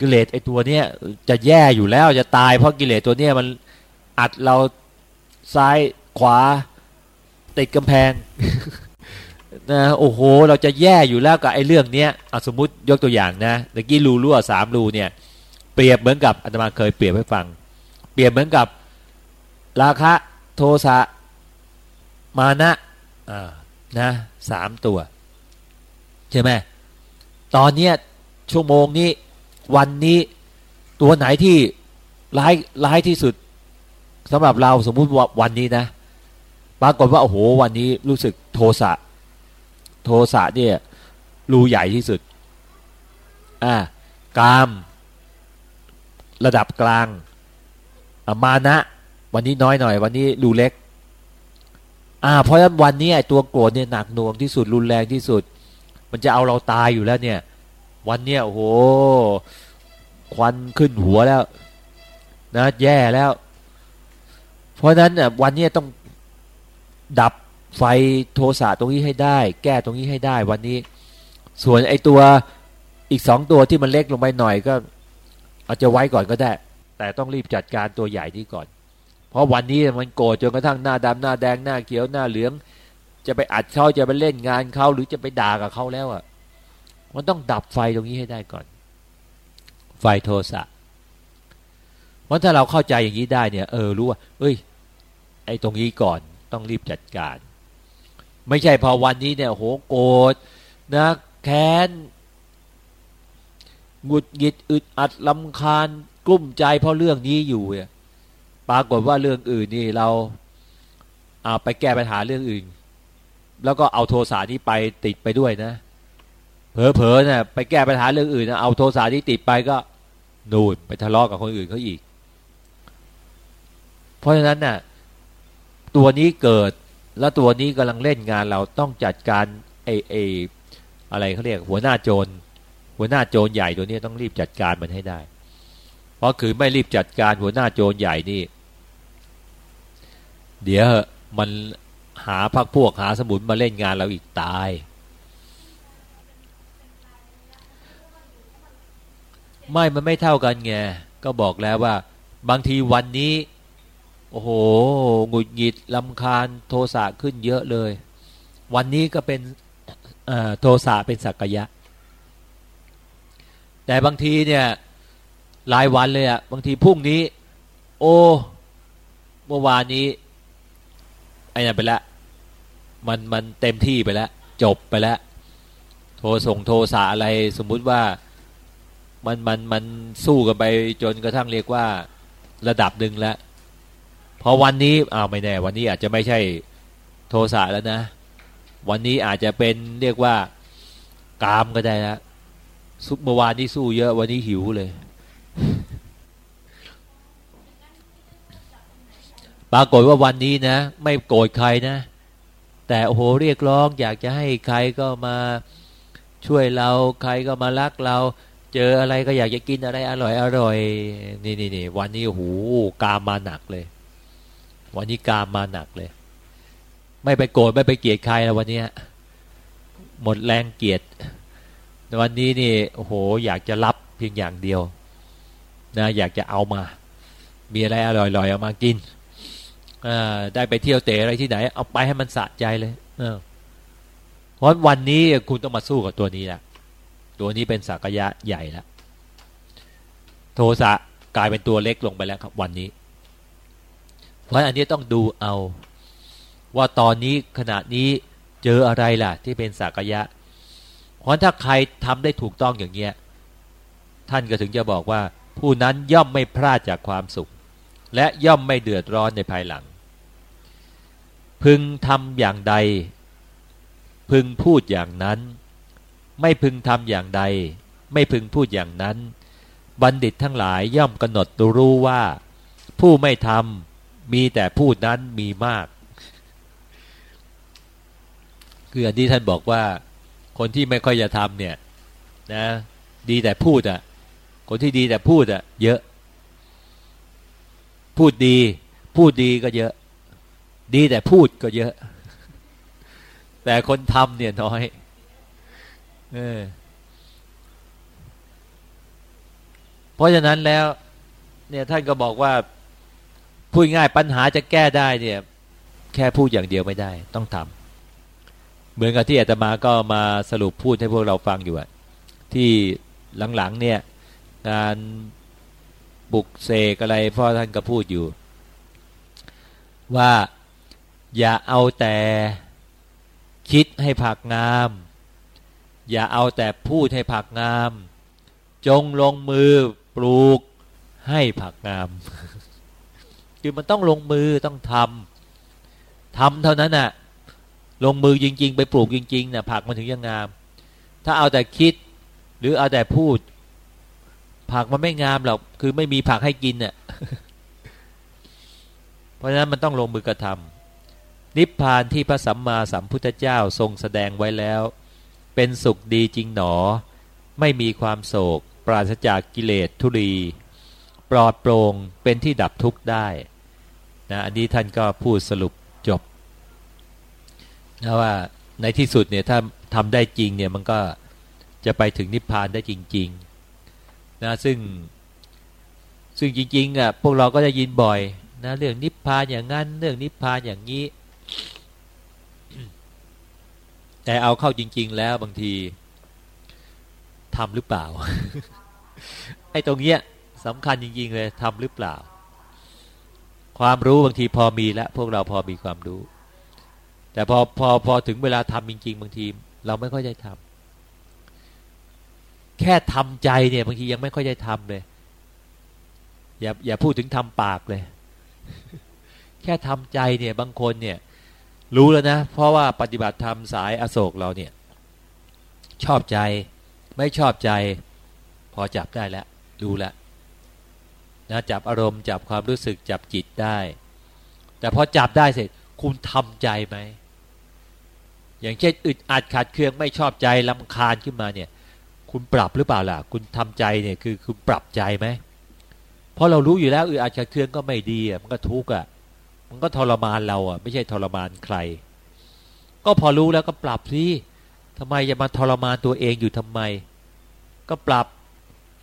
กิเลสไอตัวเนี้ยจะแย่อยู่แล้วจะตายเพราะกิเลสตัวเนี้ยมันอัดเราซ้ายขวาติดกำแพงนะโอ้โห เราจะแย่อยู่แล้วกับไอ้เรื่องเนี้ยเอาสมมติยกตัวอย่างนะตะกี้รูรั่วสามรูเนี่ย เปรียบเหมือนกับอาตมาเคยเปรียบให้ฟัง เปรียบเหมือนกับราคะโทสะมานะอ่านะสามตัว ใช่ไหมตอนเนี้ยชั่วโมงนี้ วันนี้ตัวไหนที่ร้ายร้ายที่สุดสำหรับเราสมมุติว่าวันนี้นะปรากฏว่าโอ้โหวันนี้รู้สึกโทสะโทสะเนี่ยรูใหญ่ที่สุดอ่ากามระดับกลางมานะ วันนี้น้อยหน่อย วันนี้รูเล็ก อ่า เพราะฉะนั้นวันนี้ตัวโกรธเนี่ยหนักหน่วงที่สุดรุนแรงที่สุด มันจะเอาเราตายอยู่แล้วเนี่ย วันเนี้ยโอ้โหควันขึ้นหัวแล้วนะแย่แล้ว เพราะนั้นเนี่ยวันนี้ต้องดับไฟโทสะตรงนี้ให้ได้ แก้ตรงนี้ให้ได้วันนี้ ส่วนไอตัวอีกสองตัวที่มันเล็กลงไปหน่อยก็ อาจจะไว้ก่อนก็ได้ แต่ต้องรีบจัดการตัวใหญ่นี้ก่อน เพราะวันนี้มันโกรธจนกระทั่งหน้าดำหน้าแดงหน้าเขียวหน้าเหลือง จะไปอัดเขาจะไปเล่นงานเขาหรือจะไปด่ากับเขาแล้วอะ มันต้องดับไฟตรงนี้ให้ได้ก่อน ไฟโทสะเพราะถ้าเราเข้าใจอย่างนี้ได้เนี่ย เออรู้ว่า เอ้ย ไอ้ตรงนี้ก่อนต้องรีบจัดการ ไม่ใช่พอวันนี้เนี่ยโหโกรธนะแค้นหงุดหงิดอึดอัดลำคาญกลุ้มใจเพราะเรื่องนี้อยู่เนี่ยปรากฏว่าเรื่องอื่นนี่เราเอาไปแก้ปัญหาเรื่องอื่น แล้วก็เอาโทสะนี้ไปติดไปด้วยนะ เผลอๆเนี่ยไปแก้ปัญหาเรื่องอื่นนะเอาโทสะนี้ติดไปก็นูนไปทะเลาะกับคนอื่นเขาอีก เพราะฉะนั้นน่ะตัวนี้เกิดแล้วตัวนี้กำลังเล่นงานเราต้องจัดการไอไออะไรเขาเรียกหัวหน้าโจรหัวหน้าโจรใหญ่ตัวนี้ต้องรีบจัดการมันให้ได้ เพราะคือไม่รีบจัดการหัวหน้าโจรใหญ่นี่ เดี๋ยวมันหาพักพวกหาสมุนมาเล่นงานเราอีกตาย ไม่มันไม่เท่ากันไงก็บอกแล้วว่า บางทีวันนี้ โอ้โหหงุดหงิดลำคาญโทสะขึ้นเยอะเลย วันนี้ก็เป็นโทสะเป็นสักยะ แต่บางทีเนี่ยรายวันเลยอะบางทีพรุ่งนี้ โอ้เมื่อวานนี้ไอ้นั่นไปล้วมันมันเต็มที่ไปแล้วจบไปแล้วโทรส่งโทรสะอะไรสมมุติว่า มันมันมันสู้กันไปจนกระทั่งเรียกว่าระดับหนึ่งแล้วพอวันนี้อ้าวไม่แน่ วันนี้อาจจะไม่ใช่โทสะแล้วนะ วันนี้อาจจะเป็นเรียกว่ากามก็ได้นะซุปเมื่อวานนี้สู้เยอะ วันนี้หิวเลย ปรากฏว่าวันนี้นะ ไม่โกรธใครนะ แต่โอ้โหเรียกร้อง อยากจะให้ใครก็มาช่วยเราใครก็มารักเรา เจออะไรก็อยากจะกินอะไรอร่อยอร่อยนี่นี่นี่วันนี้โอ้โหกามมาหนักเลย วันนี้กามมาหนักเลย ไม่ไปโกรธไม่ไปเกลียดใครแล้ววันนี้หมดแรงเกลียดวันนี้นี่โอ้โหอยากจะรับเพียงอย่างเดียว นะ อยากจะเอามา มีอะไรอร่อยๆเอามากินได้ไปเที่ยวเตะอะไรที่ไหน เอาไปให้มันสะใจเลยเเพราะวันนี้คุณต้องมาสู้กับตัวนี้แหละ ตัวนี้เป็นสักยะใหญ่แล้วโทสะกลายเป็นตัวเล็กลงไปแล้วครับ วันนี้ เพราะอันนี้ต้องดูเอา ว่าตอนนี้ขณะนี้เจออะไรล่ะ ที่เป็นสักยะ เพราะถ้าใครทำได้ถูกต้องอย่างเงี้ยท่านก็ถึงจะบอกว่า ผู้นั้นย่อมไม่พลาดจากความสุข และย่อมไม่เดือดร้อนในภายหลัง พึงทำอย่างใด พึงพูดอย่างนั้น ไม่พึงทำอย่างใด ไม่พึงพูดอย่างนั้น บัณฑิตทั้งหลายย่อมกำหนดรู้ว่า ผู้ไม่ทำมีแต่พูดนั้นมีมาก คืออันนี้ท่านบอกว่า คนที่ไม่ค่อยจะทำเนี่ย นะ ดีแต่พูดอะ่ะ คนที่ดีแต่พูดอะ่ะ เยอะ พูดดี พูดดีก็เยอะ ดีแต่พูดก็เยอะ แต่คนทำเนี่ยน้อย เออเพราะฉะนั้นแล้ว เนี่ยท่านก็บอกว่าพูดง่ายปัญหาจะแก้ได้เนี่ย แค่พูดอย่างเดียวไม่ได้ ต้องทำเหมือนกับที่อาตมาก็มาสรุปพูดให้พวกเราฟังอยู่อะที่หลังๆเนี่ยงานบุกเสกอะไรพ่อท่านก็พูดอยู่ ว่าอย่าเอาแต่คิดให้ผักงาม อย่าเอาแต่พูดให้ผักงาม จงลงมือปลูกให้ผักงาม คือมันต้องลงมือต้องทำทำเท่านั้นน่ะ ลงมือจริง ๆ ไปปลูกจริงๆน่ะผักมันถึงจะงาม ถ้าเอาแต่คิดหรือเอาแต่พูด ผักมันไม่งามหรอกคือไม่มีผักให้กินน่ะเพราะฉะนั้นมันต้องลงมือกระทำนิพพานที่พระสัมมาสัมพุทธเจ้าทรงแสดงไว้แล้ว เป็นสุขดีจริงหนอ ไม่มีความโศก ปราศจากกิเลสทุรีปลอดโปร่งเป็นที่ดับทุกข์ได้นะอันนี้ท่านก็พูดสรุปจบนะว่าในที่สุดเนี่ยถ้าทำได้จริงเนี่ยมันก็จะไปถึงนิพพานได้จริงๆนะซึ่งซึ่งจริงๆอะพวกเราก็จะยินบ่อยนะเรื่องนิพพานอย่างนั้นเรื่องนิพพานอย่างนี้ แต่เอาเข้าจริง ๆ แล้วบางทีทำหรือเปล่า ไอ้ตรงเนี้ยสำคัญจริง ๆ เลยทำหรือเปล่า ความรู้บางทีพอมีแล้วพวกเราพอมีความรู้ แต่พอพอพอถึงเวลาทำจริง ๆ บางที เราไม่ค่อยได้ทำแค่ทำใจเนี่ย บางทียังไม่ค่อยได้ทำเลย อย่าอย่าพูดถึงทำปากเลย แค่ทำใจเนี่ย บางคนเนี่ย รู้แล้วนะ เพราะว่าปฏิบัติธรรมสายอโศกเราเนี่ย ชอบใจไม่ชอบใจ พอจับได้แล้วรู้แล้วนะจับอารมณ์จับความรู้สึกจับจิตได้ แต่พอจับได้เสร็จ คุณทำใจไหม อย่างเช่นอึดอัดขัดเคืองไม่ชอบใจลำคาญขึ้นมาเนี่ย คุณปรับหรือเปล่าล่ะ คุณทำใจเนี่ยคือคุณปรับใจไหมเพราะเรารู้อยู่แล้วอึดอัดขัดเคืองก็ไม่ดีอะมันก็ทุกข์อะ มันก็ทรมานเราอะ ไม่ใช่ทรมานใคร ก็พอรู้แล้วก็ปรับสิทำไมจะมาทรมานตัวเองอยู่ทำไม ก็ปรับ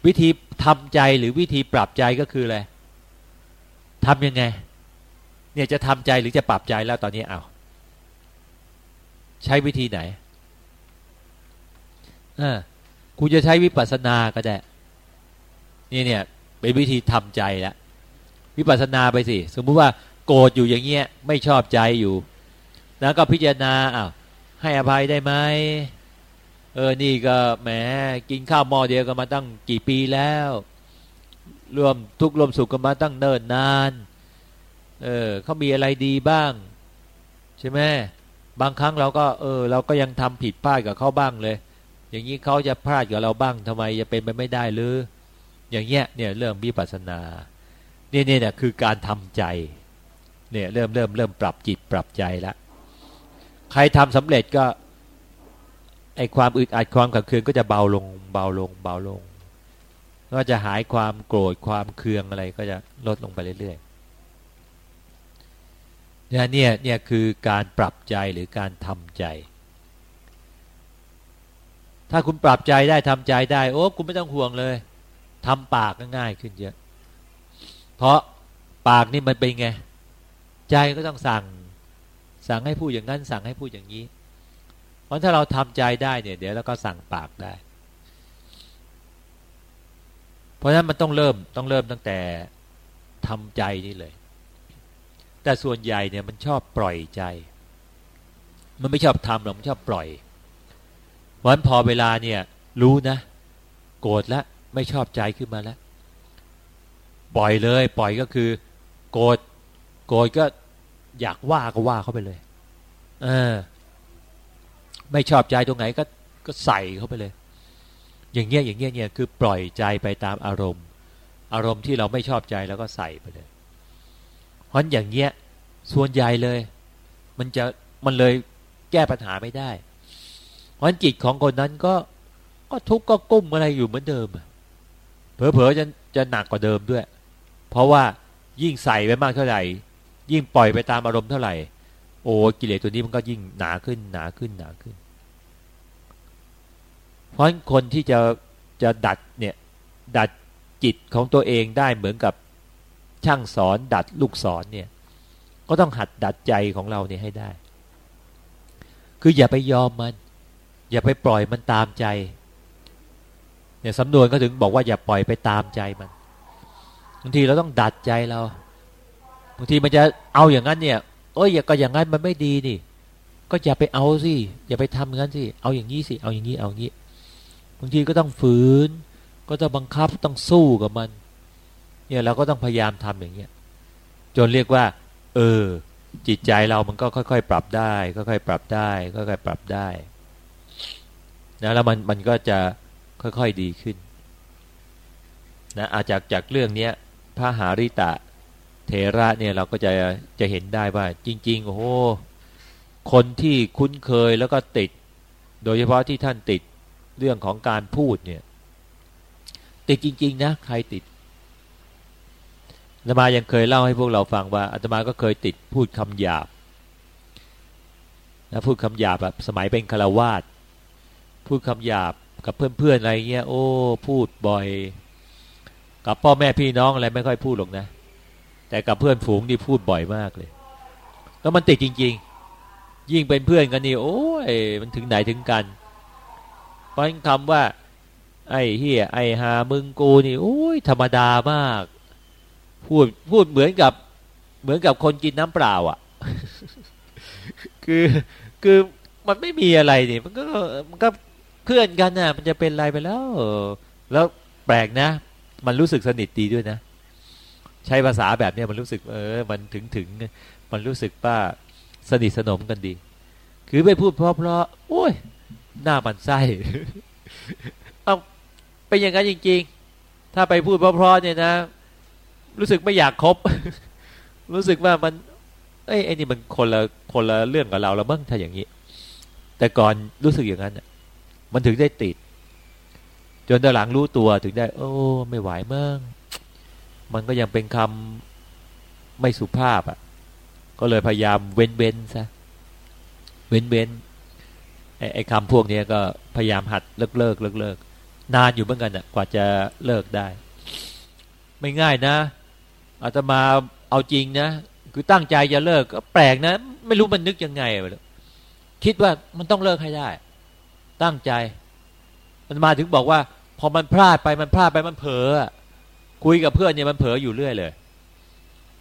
วิธีทำใจหรือวิธีปรับใจก็คืออะไรทำยังไง เนี่ยจะทำใจหรือจะปรับใจแล้วตอนนี้เอาใช้วิธีไหนอ่าคุณจะใช้วิปัสสนาก็ได้นี่เนี่ยเป็นวิธีทำใจแล้ววิปัสสนาไปสิ สมมุติว่า โกรธอยู่อย่างเงี้ยไม่ชอบใจอยู่แล้วก็พิจารณาอ้าวให้อภัยได้ไหมเออนี่ก็แหมกินข้าวหม้อเดียวกันมาตั้งกี่ปีแล้วรวมทุกรวมสุขกันมาตั้งเนิ่นนาน เออเขามีอะไรดีบ้าง ใช่ไหมบางครั้งเราก็เออ เราก็ยังทำผิดพลาดกับเขาบ้างเลย อย่างนี้เขาจะพลาดกับเราบ้างทำไมจะเป็นไปไม่ได้หรือ อย่างเงี้ยเนี่ยเรื่องวิปัสสนาเนี่ยเนี่ยคือการทำใจ เนี่ยเริ่มเริ่มเริ่มปรับจิตปรับใจแล้วใครทำสำเร็จก็ไอความอึดอัดความขัดเคืองก็จะเบาลงเบาลงเบาลง ก็จะหายความโกรธความเคืองอะไรก็จะลดลงไปเรื่อยๆเนี่ยเนี่ยเนี่ยคือการปรับใจหรือการทำใจ ถ้าคุณปรับใจได้ทำใจได้ โอ้คุณไม่ต้องห่วงเลยทำปากก็ง่ายขึ้นเยอะ เพราะปากนี่มันเป็นไง ใจก็ต้องสั่ง สั่งให้พูดอย่างนั้น สั่งให้พูดอย่างนี้ เพราะถ้าเราทำใจได้เนี่ยเดี๋ยวเราก็สั่งปากได้ เพราะฉะนั้นมันต้องเริ่มต้องเริ่มตั้งแต่ทำใจนี่เลย แต่ส่วนใหญ่เนี่ยมันชอบปล่อยใจ มันไม่ชอบทำหรอกมันชอบปล่อยวันพอเวลาเนี่ย รู้นะ โกรธแล้วไม่ชอบใจขึ้นมาแล้วปล่อยเลย ปล่อยก็คือ โกรธ โกรธก็อยากว่าก็ว่าเข้าไปเลยเออไม่ชอบใจตรงไหนก็ก็ใส่เข้าไปเลย อย่างเงี้ยอย่างเงี้ยเนี่ยคือปล่อยใจไปตามอารมณ์ อารมณ์ที่เราไม่ชอบใจแล้วก็ใส่ไปเลยเพราะอย่างเงี้ยส่วนใหญ่เลย มันจะมันเลยแก้ปัญหาไม่ได้ เพราะจิตของคนนั้นก็ก็ทุกข์ก็กุ้มอะไรอยู่เหมือนเดิมเผลอๆจะจะหนักกว่าเดิมด้วย เพราะว่ายิ่งใส่ไปมากเท่าไหร่ ยิ่งปล่อยไปตามอารมณ์เท่าไหร่ โอ้กิเลสตัวนี้มันก็ยิ่งหนาขึ้นหนาขึ้นหนาขึ้น เพราะคนที่จะจะดัดเนี่ยดัดจิตของตัวเองได้เหมือนกับช่างสอนดัดลูกศรเนี่ย ก็ต้องหัดดัดใจของเราเนี่ยให้ได้ คืออย่าไปยอมมัน อย่าไปปล่อยมันตามใจเนี่ยสำนวนก็ถึงบอกว่าอย่าปล่อยไปตามใจมันบางทีเราต้องดัดใจเรา บางทีมันจะเอาอย่างนั้นเนี่ยเอ้ยอย่าก็อย่างนั้นมันไม่ดีนี่ ก็อย่าไปเอาสิอย่าไปทำงั้นสิเอาอย่างนี้สิเอาอย่างนี้เอาอย่างนี้บางทีก็ต้องฝืน ก็ต้องบังคับต้องสู้กับมัน เนี่ยเราก็ต้องพยายามทำอย่างเงี้ยจนเรียกว่า เออ จิตใจเรามันก็ค่อยๆ ปรับได้ค่อยๆปรับได้ค่อยๆปรับได้นะแล้วมันมันก็จะค่อยๆดีขึ้นนะอาจากจากเรื่องเนี้ยพระหาริตะ เทระเนี่ยเราก็จะจะเห็นได้ว่า จริง ๆ โอ้โหคนที่คุ้นเคยแล้วก็ติด โดยเฉพาะที่ท่านติดเรื่องของการพูดเนี่ย ติดจริง ๆ นะ ใครติดอาตมายังเคยเล่าให้พวกเราฟังว่าอาตมาก็เคยติดพูดคำหยาบนะพูดคำหยาบแบบสมัยเป็นคารวาสพูดคำหยาบกับเพื่อนๆอะไรเงี้ย โอ้ พูดบ่อย กับพ่อแม่พี่น้องอะไรไม่ค่อยพูดหรอกนะ แต่กับเพื่อนฝูงนี่พูดบ่อยมากเลย แล้วมันติดจริง ๆ ยิ่งเป็นเพื่อนกันนี่โอ้ยมันถึงไหนถึงกันเพราะคำว่า ไอ้เฮียไอ้หามึงกูนี่ โอ้ยธรรมดามาก พูดพูดเหมือนกับ เหมือนกับคนกินน้ำเปล่า อะ คือคือมันไม่มีอะไรนี่มันก็มันก็เพื่อนกันน่ะ มันจะเป็นอะไรไปแล้ว แล้วแปลกนะ มันรู้สึกสนิทดีด้วยนะ ใช้ภาษาแบบเนี้ยมันรู้สึกเออ มันถึงถึงมันรู้สึกว่าสนิทสนมกันดี คือไปพูดเพราะเพราะโอ้ยหน้ามันไส้เอาเป็นอย่างนั้นจริง ๆ ถ้าไปพูดเพราะๆเนี่ยนะ รู้สึกไม่อยากคบ รู้สึกว่ามันเอ้ยไอ้นี่มันคนละคนละเรื่องกับเราแล้วมั้งถ้าอย่างนี้ แต่ก่อนรู้สึกอย่างนั้นมันถึงได้ติด จนตอนหลังรู้ตัวถึงได้ โอ้ ไม่ไหวมั้ง มันก็ยังเป็นคำไม่สุภาพอะ่ะ ก็เลยพยายามเว้นเว้นซะเว้นเว้นไอ้ไอคำพวกนี้ก็พยายามหัดเลิกเลิกเลิกเลิกนานอยู่เหมือนกันอะกว่าจะเลิกได้ ไม่ง่ายนะอาตมาเอาจริงนะคือตั้งใจจะเลิกก็แปลกนะ ไม่รู้มันนึกยังไงไปเลยคิดว่ามันต้องเลิกให้ได้ ตั้งใจ มันมาถึงบอกว่า พอมันพลาดไปมันพลาดไปมันเผลอ คุยกับเพื่อนเนี่ยมันเผลออยู่เรื่อยเลย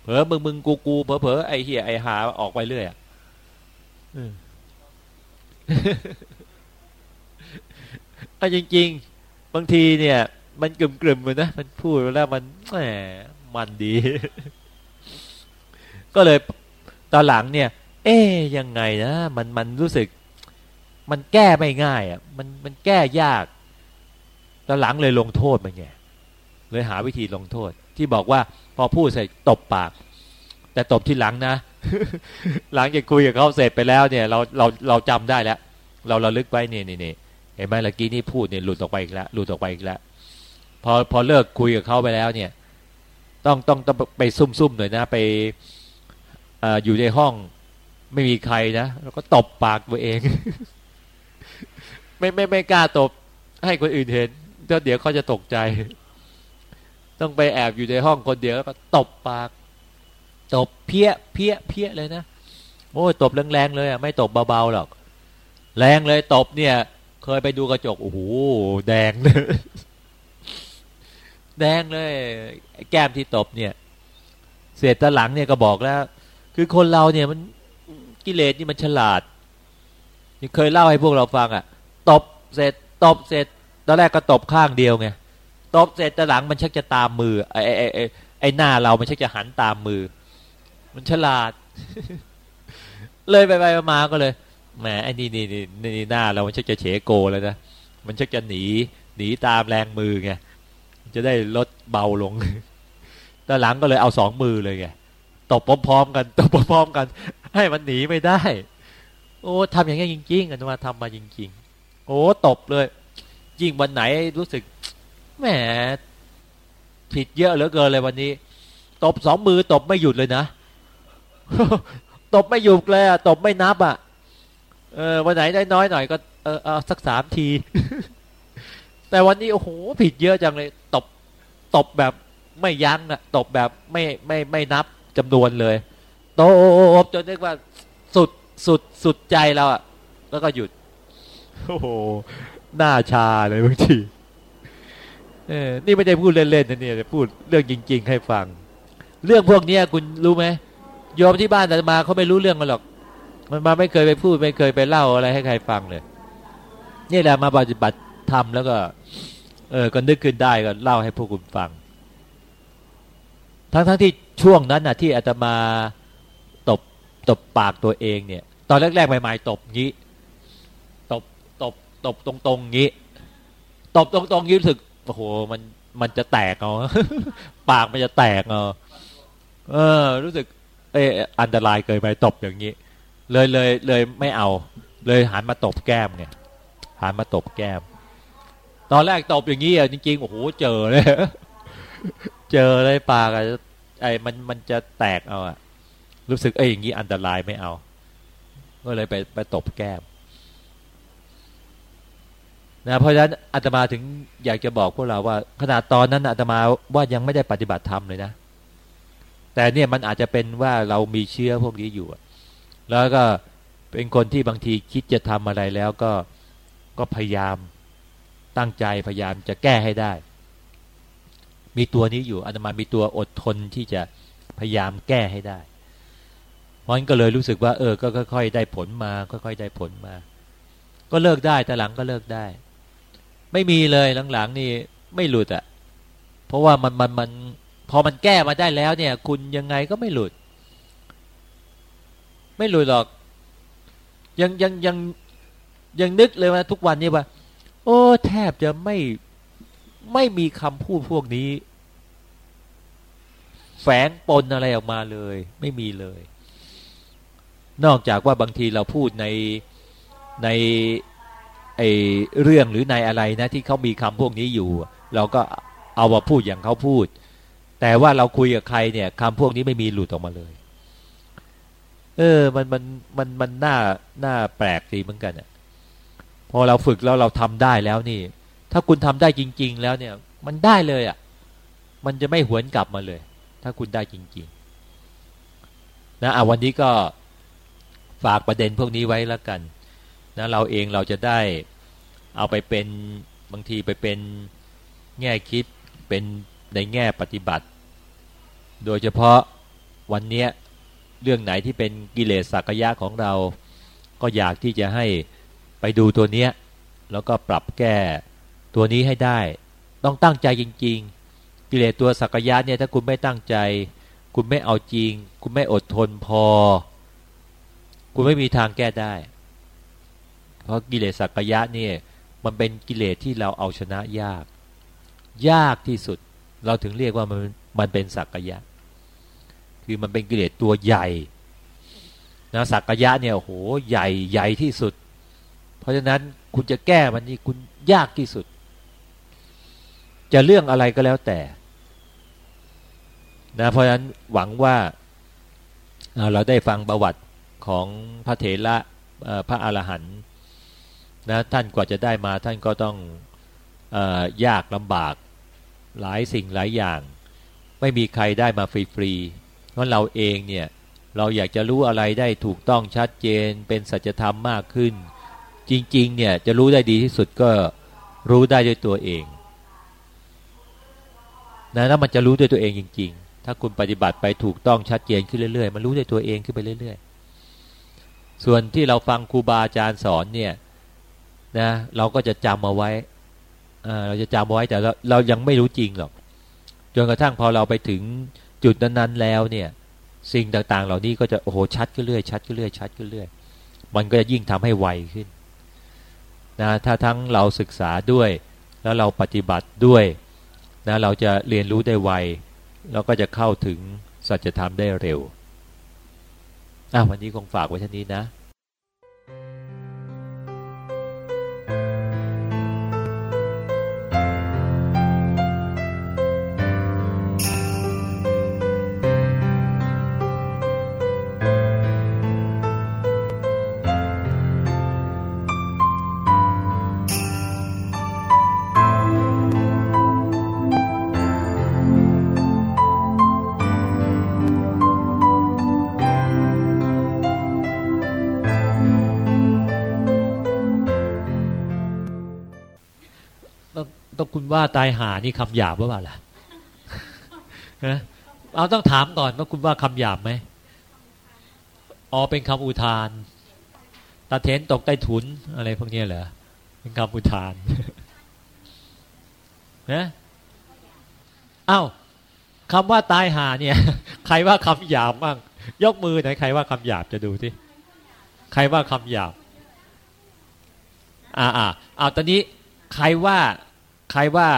เผลอมึงมึงกูกูเผลอเผลอไอเหี้ยไอหาออกไปเรื่อยอะอะจริง ๆ บางทีเนี่ย มันกลุ่มๆเลยนะมันพูดแล้วมันแหมมันดี ก็เลยตอนหลังเนี่ย เอ๊ยยังไงนะมันมันรู้สึก มันแก้ไม่ง่าย อะ มันมันแก้ยากตอนหลังเลยลงโทษมันไง เลยหาวิธีลงโทษ ที่บอกว่าพอพูดเสร็จตบปาก แต่ตบที่หลังนะ หลังจากคุยกับเขาเสร็จไปแล้วเนี่ย เราเราเราจำได้แล้ว เราเราลึกไว้เนี่ยเนี่นี่เห็นไหมเมื่อกี้นี่พูดเนี่ยหลุดออกไปอีกแล้วหลุดออกไปอีกแล้วพอพอเลิกคุยกับเขาไปแล้วเนี่ย ต้องต้องต้องไปซุ่มๆหน่อยนะ ไปออยู่ในห้องไม่มีใครนะแล้วก็ตบปากตัวเอง ไม่ไม่ไม่กล้าตบให้คนอื่นเห็นเดี๋ยวเขาจะตกใจ ต้องไปแอบอยู่ในห้องคนเดียวแล้วก็ตบปาก ตบเพี้ยเพี้ยเพี้ยเลยนะโอ้ยตบแรงๆเลยอะไม่ตบเบาๆหรอก แรงเลยตบเนี่ย เคยไปดูกระจกโอ้โหแดงเลยแดงเลยแก้มที่ตบเนี่ย เศษตะหลังเนี่ยก็บอกแล้ว คือคนเราเนี่ยมันกิเลสนี่มันฉลาดนี่เคยเล่าให้พวกเราฟังอะ ตบเสร็จตบเสร็จตอนแรกก็ตบข้างเดียวไง ตบเสร็จตะหลังมันชักจะตามมือ ไอ้ไอ้ไอ้ไอ้หน้าเรามันชักจะหันตามมือ มันฉลาด เลยไปไปมาก็เลยแหมไอ้นี่นี่นี่หน้าเรามันชักจะเฉโกแล้วนะมันชักจะหนีหนีตามแรงมือไงจะได้ลดเบาลงแตอนหลังก็เลยเอาสองมือเลยไงตบพร้อมๆกันตบพร้อมๆกัน ให้มันหนีไม่ได้ โอ้ทำอย่างนี้จริง ๆอันมาทำมาจริง ๆ โอ้ตบเลย ยิ่งวันไหนรู้สึก แหมผิดเยอะเหลือเกินเลยวันนี้ ตบสองมือตบไม่หยุดเลยนะ ตบไม่หยุดเลยอะตบไม่นับอะ เออวันไหนได้น้อยหน่อยก็เออเอาสักสามที แต่วันนี้โอ้โหผิดเยอะจังเลย ตบตบแบบไม่ยั้งอะตบแบบไม่ไม่ไม่นับจำนวนเลยตบจนเรียกว่าสุดสุดสุดใจเราอะ แล้วก็หยุด โอ้โหหน้าชาเลยบางที เออนี่ไม่ได้พูดเล่นๆนะเนี่ยพูดเรื่องจริง ๆ ให้ฟัง เรื่องพวกเนี้ยคุณรู้ไหมโยมที่บ้านแต่มาเขาไม่รู้เรื่องกันหรอก มันมาไม่เคยไปพูดไม่เคยไปเล่าอะไรให้ใครฟังเลยนี่แหละมาปฏิบัติธรรมแล้วก็เออก็นึกขึ้นได้ก็เล่าให้พวกคุณฟัง ทั้งทั้งที่ช่วงนั้นน่ะที่อาตมาตบตบปากตัวเองเนี่ย ตอนแรกๆใหม่ ๆ ตบงี้ ตบตบตบตรงๆงี้ ตบตรงๆงี้รู้สึก โอ้โหมันมันจะแตกเอาปากมันจะแตกเอาเออ รู้สึก เอออันตรายเกินไปตบอย่างนี้ เลยเลยเลยไม่เอา เลยหันมาตบแก้มเนี่ยหันมาตบแก้ม ตอนแรกตบอย่างนี้อะจริงๆโอ้โหเจอเลยเจอเลยปากอะไอ้มันมันจะแตกเอาอะรู้สึกเอ้ยอย่างนี้อันตรายไม่เอา ก็เลยไปไปตบแก้ม นะเพราะฉะนั้นอาตมาถึงอยากจะบอกพวกเราว่า ขนาดตอนนั้นอาตมาว่ายังไม่ได้ปฏิบัติธรรมเลยนะ แต่เนี่ยมันอาจจะเป็นว่าเรามีเชื้อพวกนี้อยู่ แล้วก็เป็นคนที่บางทีคิดจะทำอะไรแล้วก็ก็พยายามตั้งใจพยายามจะแก้ให้ได้ มีตัวนี้อยู่อาตมามีตัวอดทนที่จะพยายามแก้ให้ได้ เพราะงั้นก็เลยรู้สึกว่า เออ ก็ค่อยๆได้ผลมา ค่อยๆได้ผลมา ก็เลิกได้แต่หลังก็เลิกได้ ไม่มีเลยหลังๆนี่ไม่หลุดอะ่ะ เพราะว่ามันมันมันพอมันแก้มาได้แล้วเนี่ย คุณยังไงก็ไม่หลุด ไม่หลุดหรอก ยังยังยังยังนึกเลยว่าทุกวันนี้ว่า โอ้แทบจะไม่ไม่มีคำพูดพวกนี้ แฝงปนอะไรออกมาเลย ไม่มีเลย นอกจากว่าบางทีเราพูดในใน ไอเรื่องหรือในอะไรนะที่เขามีคำพวกนี้อยู่ เราก็เอามาพูดอย่างเขาพูด แต่ว่าเราคุยกับใครเนี่ยคำพวกนี้ไม่มีหลุดออกมาเลย เออ มันมันมันมันน่าน่าแปลกดีเหมือนกันอะพอเราฝึกแล้วเราทำได้แล้วนี่ ถ้าคุณทำได้จริง ๆ แล้วเนี่ย มันได้เลยอะ มันจะไม่หวนกลับมาเลย ถ้าคุณได้จริง ๆ นะอะวันนี้ก็ฝากประเด็นพวกนี้ไว้แล้วกัน นะเราเองเราจะได้เอาไปเป็นบางทีไปเป็นแง่คิดเป็นในแง่ปฏิบัติ โดยเฉพาะวันนี้เรื่องไหนที่เป็นกิเลสสักยะของเรา ก็อยากที่จะให้ไปดูตัวเนี้ยแล้วก็ปรับแก้ตัวนี้ให้ได้ ต้องตั้งใจจริง ๆ กิเลสตัวสักยะเนี่ยถ้าคุณไม่ตั้งใจ คุณไม่เอาจริง คุณไม่อดทนพอ คุณไม่มีทางแก้ได้ เพราะกิเลสสักยะเนี่ยมันเป็นกิเลสที่เราเอาชนะยาก ยากที่สุด เราถึงเรียกว่ามันมันเป็นสักยะ คือมันเป็นกิเลสตัวใหญ่นะสักยะเนี่ยโหใหญ่ใหญ่ที่สุด เพราะฉะนั้นคุณจะแก้มันนี่คุณยากที่สุด จะเรื่องอะไรก็แล้วแต่นะเพราะฉะนั้นหวังว่าเราได้ฟังประวัติของพระเถระพระอรหันต์ นะท่านกว่าจะได้มาท่านก็ต้องอยากลำบากหลายสิ่งหลายอย่าง ไม่มีใครได้มาฟรีๆเพราะเราเองเนี่ยเราอยากจะรู้อะไรได้ถูกต้องชัดเจนเป็นสัจธรรมมากขึ้น จริง ๆ เนี่ยจะรู้ได้ดีที่สุดก็รู้ได้ด้วยตัวเองนะแล้วมันจะรู้ด้วยตัวเองจริง ๆ ถ้าคุณปฏิบัติไปถูกต้องชัดเจนขึ้นเรื่อย ๆ มันรู้ด้วยตัวเองขึ้นไปเรื่อย ๆ ส่วนที่เราฟังครูบาอาจารย์สอนเนี่ย นะเราก็จะจำเอาไว้เราจะจำเอาไว้แต่เราเรายังไม่รู้จริงหรอกจนกระทั่งพอเราไปถึงจุดนั้นๆแล้วเนี่ยสิ่งต่างๆ เหล่านี้ก็จะโอ้โหชัดขึ้นเรื่อยชัดขึ้นเรื่อยชัดขึ้นเรื่อยมันก็จะยิ่งทำให้ไวขึ้นนะถ้าทั้งเราศึกษาด้วย แล้วเราปฏิบัติด้วยนะเราจะเรียนรู้ได้ไวแล้วก็จะเข้าถึงสัจธรรมได้เร็วอะวันนี้คงฝากไว้ท่านี้นะ ว่าตายหานี่คำหยาบหรือเปล่าล่ะนะเอาต้องถามก่อนว่าคุณว่าคำหยาบไหมอ๋อเป็นคำอุทานตาเทนตกใต้ถุนอะไรพวกนี้เหรอเป็นคำอุทานนะเอ้าคำว่าตายหาเนี่ย ใครว่าคำหยาบบ้างยกมือไหนใครว่าคำหยาบจะดูที่ใครว่าคำหยาบ อ่าอ่าเอาตอนนี้ใครว่า ใครว่า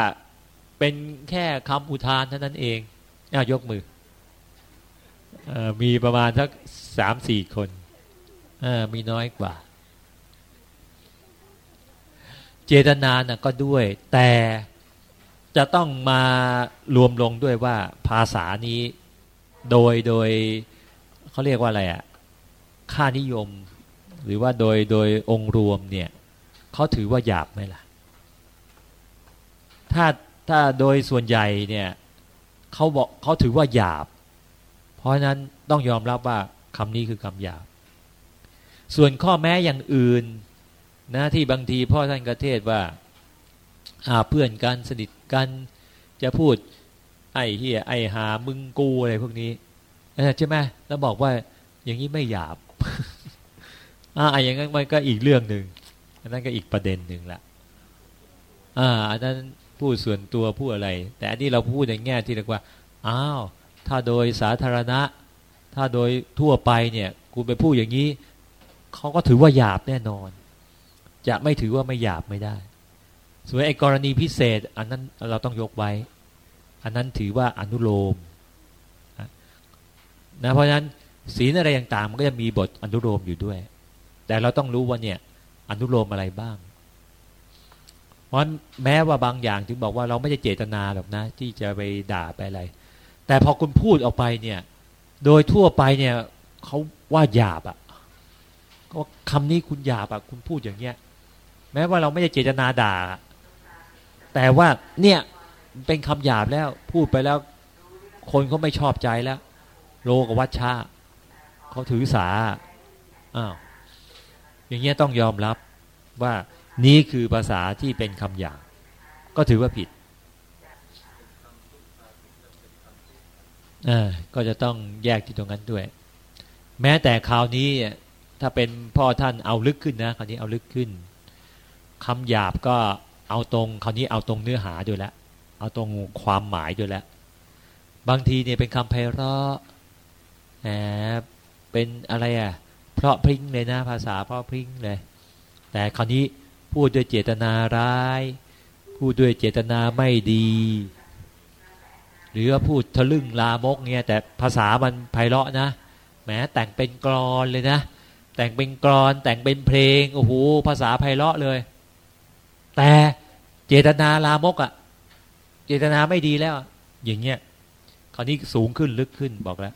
เป็นแค่คำอุทานเท่านั้นเองอ่ายกมืออมีประมาณสักสามสี่คนมีน้อยกว่า เจตนานะก็ด้วย แต่จะต้องมารวมลงด้วยว่าภาษานี้โดยโดยเขาเรียกว่าอะไรอะค่านิยม หรือว่าโดยโดยองค์รวมเนี่ยเขาถือว่าหยาบไหมล่ะ ถ้าถ้าโดยส่วนใหญ่เนี่ยเขาบอกเขาถือว่าหยาบ เพราะนั้นต้องยอมรับว่าคำนี้คือคำหยาบ ส่วนข้อแม้อย่างอื่นนะที่บางทีพ่อท่านกระเทศว่าเพื่อนกันสนิทกันจะพูด ไอ้เฮียไอ้หามึงกูอะไรพวกนี้ใช่ไหมแล้วบอกว่าอย่างนี้ไม่หยาบอ่าอย่างนั้นมันก็อีกเรื่องหนึ่งอันนั้นก็อีกประเด็นหนึ่งละอ่าอันนั้น พูดส่วนตัวพูดอะไร แต่อันนี้เราพูดในแง่ที่เรียกว่าอ้าวถ้าโดยสาธารณะ ถ้าโดยทั่วไปเนี่ยกูไปพูดอย่างนี้เขาก็ถือว่าหยาบแน่นอน จะไม่ถือว่าไม่หยาบไม่ได้ส่วนไอ้กรณีพิเศษ อันนั้นเราต้องยกไว้ อันนั้นถือว่าอนุโลมนะเพราะฉะนั้นศีลอะไรต่างๆมันก็จะมีบทอนุโลมอยู่ด้วย แต่เราต้องรู้ว่าเนี่ยอนุโลมอะไรบ้าง เพราะแม้ว่าบางอย่างถึงบอกว่าเราไม่ได้เจตนาหรอกนะ ที่จะไปด่าไปอะไร แต่พอคุณพูดออกไปเนี่ย โดยทั่วไปเนี่ยเขาว่าหยาบอะ่ะก็คำนี้คุณหยาบอะ่ะคุณพูดอย่างเงี้ย แม้ว่าเราไม่ได้เจตนาด่า แต่ว่าเนี่ยเป็นคำหยาบแล้วพูดไปแล้ว คนเขาไม่ชอบใจแล้ว โลกวัชชาเขาถือสาอ้าวอย่างเงี้ยต้องยอมรับว่า นี่คือภาษาที่เป็นคำหยาบก็ถือว่าผิดก็จะต้องแยกที่ตรงนั้นด้วย แม้แต่คราวนี้ถ้าเป็นพ่อท่านเอาลึกขึ้นนะคราวนี้เอาลึกขึ้นคำหยาบก็เอาตรงคราวนี้เอาตรงเนื้อหาด้วยแล้วเอาตรงความหมายด้วยแล้วบางทีเนี่ยเป็นคำไพเราะแหมเป็นอะไรอะ เพราะพริ้งเลยนะภาษาเพราะพริ้งเลย แต่คราวนี้ พูดด้วยเจตนาร้าย พูดด้วยเจตนาไม่ดี หรือว่าพูดทะลึ่งลามกเนี่ยแต่ภาษามันไพเราะนะแหมแต่งเป็นกรอนเลยนะ แต่งเป็นกรอน แต่งเป็นเพลงโอ้โหภาษาไพเราะเลย แต่เจตนาลามกอะ่ะ เจตนาไม่ดีแล้ว อย่างเงี้ยคราวนี้สูงขึ้นลึกขึ้นบอกแล้ว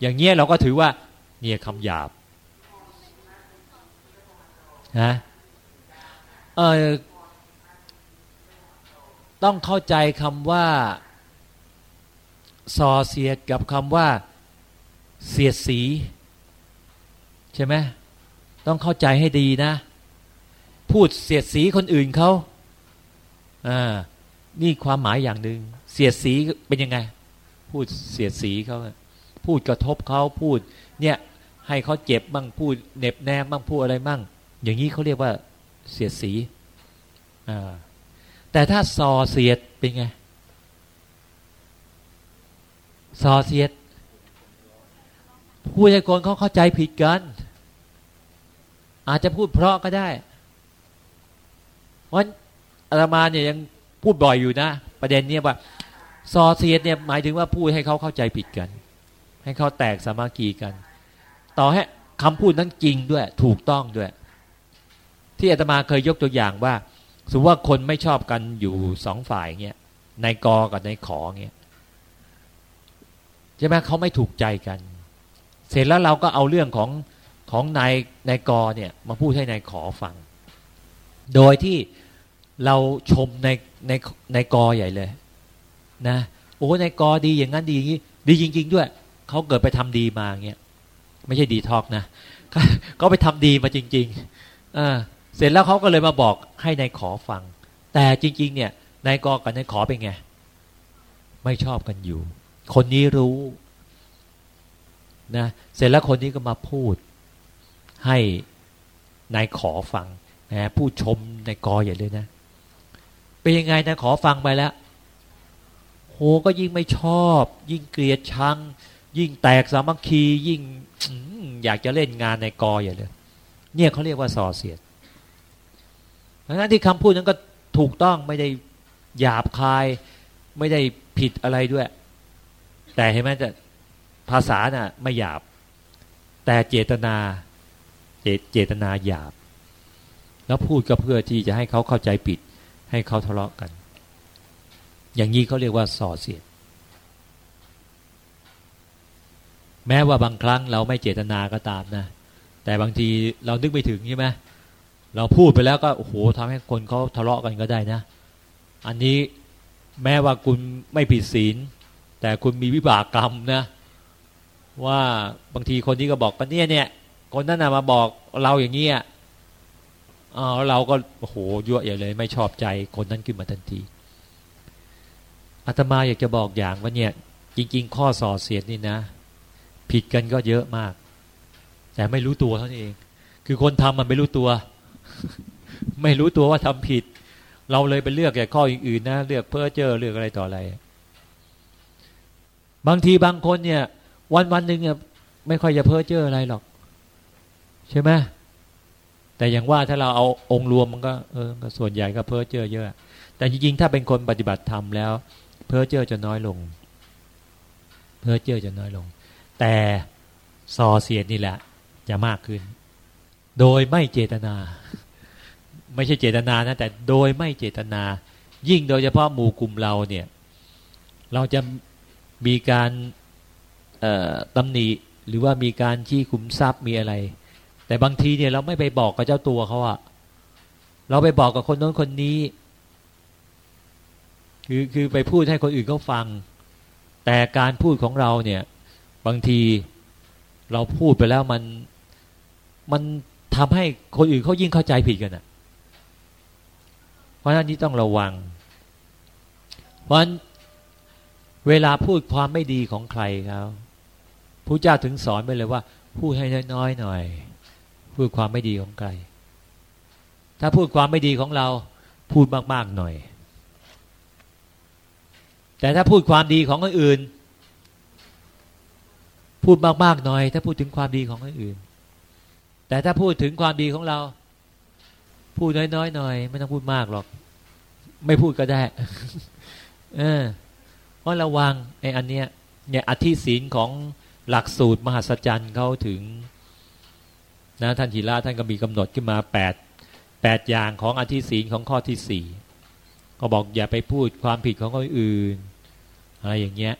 อย่างเงี้ยเราก็ถือว่า เนี่ยคำหยาบนะ เออต้องเข้าใจคำว่าซอเสียดกับคำว่า เสียดสี ใช่ไหมต้องเข้าใจให้ดีนะ พูดเสียดสีคนอื่นเขาอ่านี่ความหมายอย่างหนึ่งเสียดสีเป็นยังไง พูดเสียดสีเขาพูดกระทบเขาพูด เนี่ยให้เขาเจ็บบ้างพูดเน็บแนมบ้างพูดอะไรบ้างอย่างนี้เขาเรียกว่า เสียดสีแต่ถ้าซอเสียดเป็นไงซอเสียด ผู้ใหญ่คนเขาเข้าใจผิดกัน อาจจะพูดเพราะก็ได้เพราะอาตมาเนี่ยยังพูดบ่อยอยู่นะ ประเด็นเนี้ยว่าซอเซียนเนี่ยหมายถึงว่าพูดให้เขาเข้าใจผิดกัน ให้เขาแตกสามัคคีกัน ต่อให้คำพูดนั้นจริงด้วย ถูกต้องด้วย ที่อาตมาเคยยกตัวอย่างว่า สมมติว่าคนไม่ชอบกันอยู่สองฝ่ายเงี้ยในกอกับในขอเงี้ยใช่ไหมเขาไม่ถูกใจกัน เสร็จแล้วเราก็เอาเรื่องของของนายนายกอเนี่ยมาพูดให้นายขอฟัง โดยที่เราชมในในในกอใหญ่เลย นะโอ้ในกอดีอย่างนั้นดีอย่างนี้ดีจริง ๆ ด้วยเขาเกิดไปทำดีมาเงี้ยไม่ใช่ดีทอกนะก็ไปทำดีมาจริง ๆ เออ เสร็จแล้วเขาก็เลยมาบอกให้ในขอฟัง แต่จริง ๆ เนี่ยนายกอกับนายขอเป็นไง ไม่ชอบกันอยู่ คนนี้รู้นะเสร็จแล้วคนนี้ก็มาพูด ให้นายขอฟังนะพูดชมนายกออย่าเลยนะ เป็นยังไงนายขอฟังไปแล้วโหก็ยิ่งไม่ชอบ ยิ่งเกลียดชัง ยิ่งแตกสามัคคียิ่งอยากจะเล่นงานในกออย่าเลย เนี่ยเขาเรียกว่าส่อเสียด ดังนั้นที่คำพูดนั้นก็ถูกต้องไม่ได้หยาบคาย ไม่ได้ผิดอะไรด้วย แต่เห็นไหมจะภาษาน่ะไม่หยาบ แต่เจตนาเจเจตนาหยาบ แล้วพูดก็เพื่อที่จะให้เขาเข้าใจผิด ให้เขาทะเลาะกัน อย่างนี้เขาเรียกว่าส่อเสียดแม้ว่าบางครั้งเราไม่เจตนาก็ตามนะ แต่บางทีเรานึกไม่ถึงใช่ไหม เราพูดไปแล้วก็โอ้โหทำให้คนเขาทะเลาะกันก็ได้นะ อันนี้แม้ว่าคุณไม่ผิดศีล แต่คุณมีวิบากกรรมนะ ว่าบางทีคนนี้ก็บอกกันเนี่ยเนี่ยคนนั้นนะมาบอกเราอย่างเงี้ยอ๋อเราก็โอ้โหยั่วใหญ่เลย ไม่ชอบใจคนนั้นขึ้นมาทันทีอาตมาอยากจะบอกอย่างว่าเนี่ย จริง ๆ ข้อส่อเสียดนี่นะ ผิดกันก็เยอะมาก แต่ไม่รู้ตัวเท่านั้นเอง คือคนทำมันไม่รู้ตัว ไม่รู้ตัวว่าทำผิด เราเลยไปเลือกแก่ข้ออื่นๆนะเลือกเพ้อเจอเลือกอะไรต่ออะไร บางทีบางคนเนี่ย วันวันหนึ่งเนี่ยไม่ค่อยจะเพ้อเจออะไรหรอก ใช่ไหมแต่อย่างว่าถ้าเราเอาองค์รวมมันก็เออส่วนใหญ่ก็เพ้อเจอเยอะ แต่จริงๆถ้าเป็นคนปฏิบัติธรรมแล้ว เพ้อเจอจะน้อยลง เพ้อเจอจะน้อยลง แต่ซอเสียดนี่แหละ จะมากขึ้น โดยไม่เจตนา ไม่ใช่เจตนานะแต่โดยไม่เจตนา ยิ่งโดยเฉพาะหมู่กลุ่มเราเนี่ย เราจะมีการตำหนิหรือว่ามีการชี้คุมทรัพย์มีอะไร แต่บางทีเนี่ยเราไม่ไปบอกกับเจ้าตัวเขาอะเราไปบอกกับคนโน้นคนนี้ คือคือไปพูดให้คนอื่นเขาฟัง แต่การพูดของเราเนี่ย บางทีเราพูดไปแล้วมันมันทำให้คนอื่นเขายิ่งเข้าใจผิดกันอะ เพราะฉะนั้นนี้ต้องระวัง เพราะฉะนั้นเวลาพูดความไม่ดีของใครเขาผู้เจ้าถึงสอนไปเลยว่า พูดให้น้อยๆหน่อย พูดความไม่ดีของใคร ถ้าพูดความไม่ดีของเรา พูดมากๆหน่อย แต่ถ้าพูดความดีของคนอื่น พูดมากๆหน่อย ถ้าพูดถึงความดีของคนอื่น แต่ถ้าพูดถึงความดีของเรา พูดน้อยๆหน่อย ไม่ต้องพูดมากหรอก ไม่พูดก็ได้ เออ เพราะระวังไอ้อันเนี้ย เนี่ยอธิศีลของหลักสูตรมหัศจรรย์เขาถึง นะท่านธีระท่านก็มีกำหนดขึ้นมาแปดแปดอย่างของอธิศีลของข้อที่สี่ก็บอกอย่าไปพูดความผิดของคนอื่นอะไรอย่างเงี้ย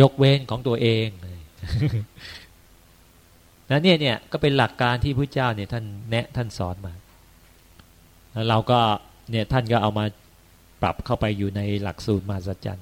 ยกเว้นของตัวเองนะเนี่ยเนี่ยก็เป็นหลักการที่พระเจ้าเนี่ยท่านแนะท่านสอนมา แล้วเราก็เนี่ยท่านก็เอามาปรับเข้าไปอยู่ในหลักสูตรมาสัจจัน